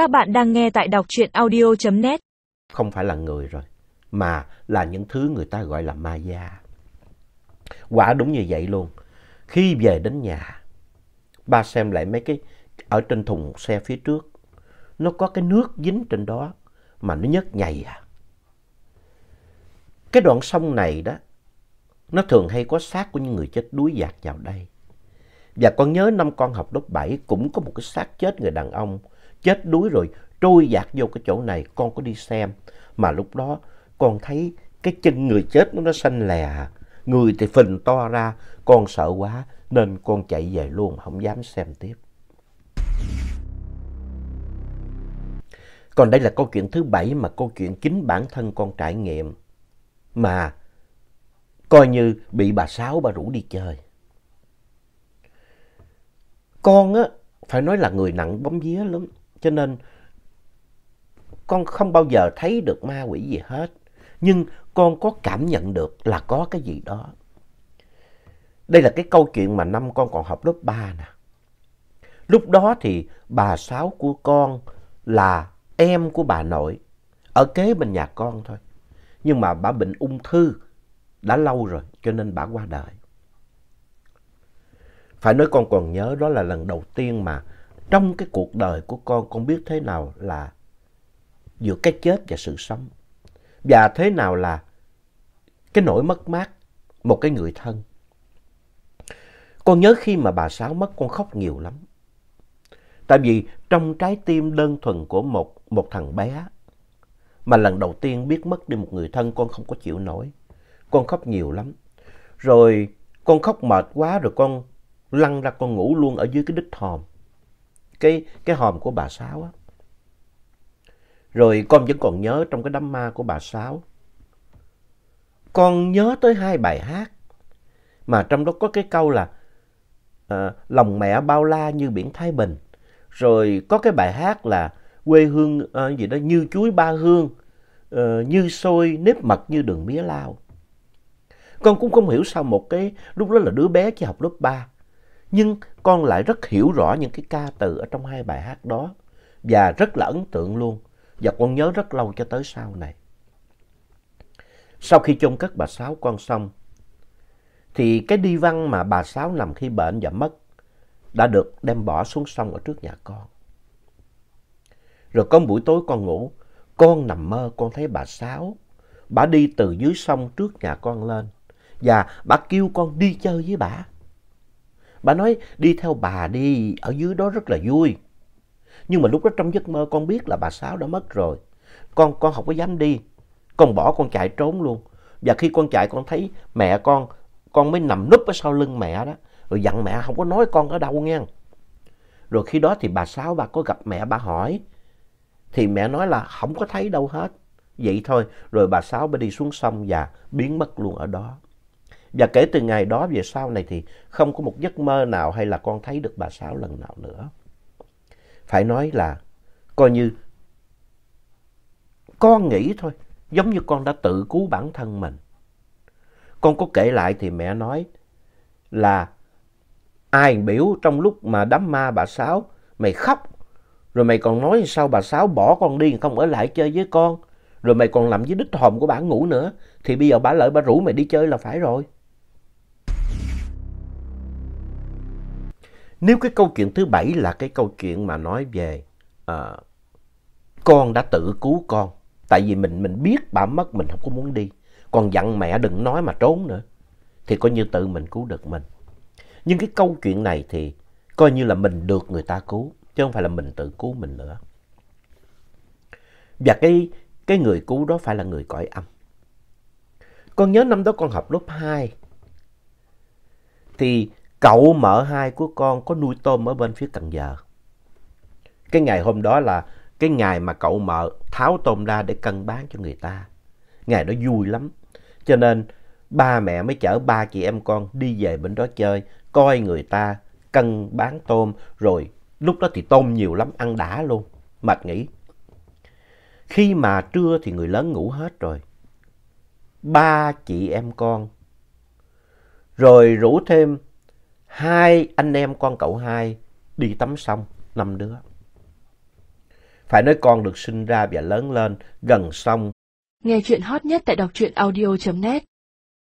Các bạn đang nghe tại đọc truyện audio.net. Không phải là người rồi, mà là những thứ người ta gọi là ma da. Quả đúng như vậy luôn. Khi về đến nhà, ba xem lại mấy cái ở trên thùng xe phía trước. Nó có cái nước dính trên đó mà nó nhớt nhầy à. Cái đoạn sông này đó, nó thường hay có xác của những người chết đuối dạt vào đây. Và con nhớ năm con học lớp 7 cũng có một cái xác chết người đàn ông chết đuối rồi trôi dạt vô cái chỗ này con có đi xem. Mà lúc đó con thấy cái chân người chết nó nó xanh lè. Người thì phình to ra con sợ quá nên con chạy về luôn không dám xem tiếp. Còn đây là câu chuyện thứ bảy mà câu chuyện chính bản thân con trải nghiệm. Mà coi như bị bà Sáu bà rủ đi chơi. Con á, phải nói là người nặng bóng vía lắm, cho nên con không bao giờ thấy được ma quỷ gì hết. Nhưng con có cảm nhận được là có cái gì đó. Đây là cái câu chuyện mà năm con còn học lớp 3 nè. Lúc đó thì bà Sáu của con là em của bà nội, ở kế bên nhà con thôi. Nhưng mà bà bệnh ung thư đã lâu rồi cho nên bà qua đời. Phải nói con còn nhớ đó là lần đầu tiên mà trong cái cuộc đời của con, con biết thế nào là giữa cái chết và sự sống. Và thế nào là cái nỗi mất mát một cái người thân. Con nhớ khi mà bà Sáu mất con khóc nhiều lắm. Tại vì trong trái tim đơn thuần của một, một thằng bé mà lần đầu tiên biết mất đi một người thân con không có chịu nổi. Con khóc nhiều lắm. Rồi con khóc mệt quá rồi con lăn ra con ngủ luôn ở dưới cái đít hòm. Cái, cái hòm của bà Sáu á. Rồi con vẫn còn nhớ trong cái đám ma của bà Sáu. Con nhớ tới hai bài hát. Mà trong đó có cái câu là à, Lòng mẹ bao la như biển Thái Bình. Rồi có cái bài hát là quê hương à, gì đó như chuối ba hương, à, như xôi nếp mật như đường mía lao. Con cũng không hiểu sao một cái, lúc đó là đứa bé chỉ học lớp 3. Nhưng con lại rất hiểu rõ những cái ca từ ở trong hai bài hát đó. Và rất là ấn tượng luôn. Và con nhớ rất lâu cho tới sau này. Sau khi chôn cất bà Sáu con xong, thì cái đi văn mà bà Sáu nằm khi bệnh và mất đã được đem bỏ xuống sông ở trước nhà con. Rồi có buổi tối con ngủ, con nằm mơ con thấy bà Sáu. Bà đi từ dưới sông trước nhà con lên. Và bà kêu con đi chơi với bà. Bà nói đi theo bà đi, ở dưới đó rất là vui. Nhưng mà lúc đó trong giấc mơ con biết là bà Sáu đã mất rồi. Con con không có dám đi. Con bỏ con chạy trốn luôn. Và khi con chạy con thấy mẹ con, con mới nằm núp ở sau lưng mẹ đó. Rồi dặn mẹ không có nói con ở đâu nghe. Rồi khi đó thì bà Sáu bà có gặp mẹ bà hỏi. Thì mẹ nói là không có thấy đâu hết. Vậy thôi, rồi bà Sáu mới đi xuống sông và biến mất luôn ở đó. Và kể từ ngày đó về sau này thì không có một giấc mơ nào hay là con thấy được bà Sáu lần nào nữa. Phải nói là coi như con nghĩ thôi, giống như con đã tự cứu bản thân mình. Con có kể lại thì mẹ nói là ai biểu trong lúc mà đám ma bà Sáu mày khóc rồi mày còn nói sao bà Sáu bỏ con đi không ở lại chơi với con. Rồi mày còn làm với đích hòm của bà ngủ nữa. Thì bây giờ bà lợi bà rủ mày đi chơi là phải rồi. Nếu cái câu chuyện thứ bảy là cái câu chuyện mà nói về uh, con đã tự cứu con. Tại vì mình mình biết bà mất mình không có muốn đi. Còn dặn mẹ đừng nói mà trốn nữa. Thì coi như tự mình cứu được mình. Nhưng cái câu chuyện này thì coi như là mình được người ta cứu. Chứ không phải là mình tự cứu mình nữa. Và cái, cái người cứu đó phải là người cõi âm. Con nhớ năm đó con học lớp 2. Thì cậu mợ hai của con có nuôi tôm ở bên phía Cần Giờ. Cái ngày hôm đó là cái ngày mà cậu mợ tháo tôm ra để cân bán cho người ta. Ngày đó vui lắm. Cho nên ba mẹ mới chở ba chị em con đi về bên đó chơi, coi người ta cân bán tôm rồi Lúc đó thì tôm nhiều lắm, ăn đã luôn, mệt nghỉ. Khi mà trưa thì người lớn ngủ hết rồi. Ba chị em con. Rồi rủ thêm hai anh em con cậu hai đi tắm sông, năm đứa. Phải nói con được sinh ra và lớn lên gần sông. Nghe chuyện hot nhất tại đọc truyện audio.net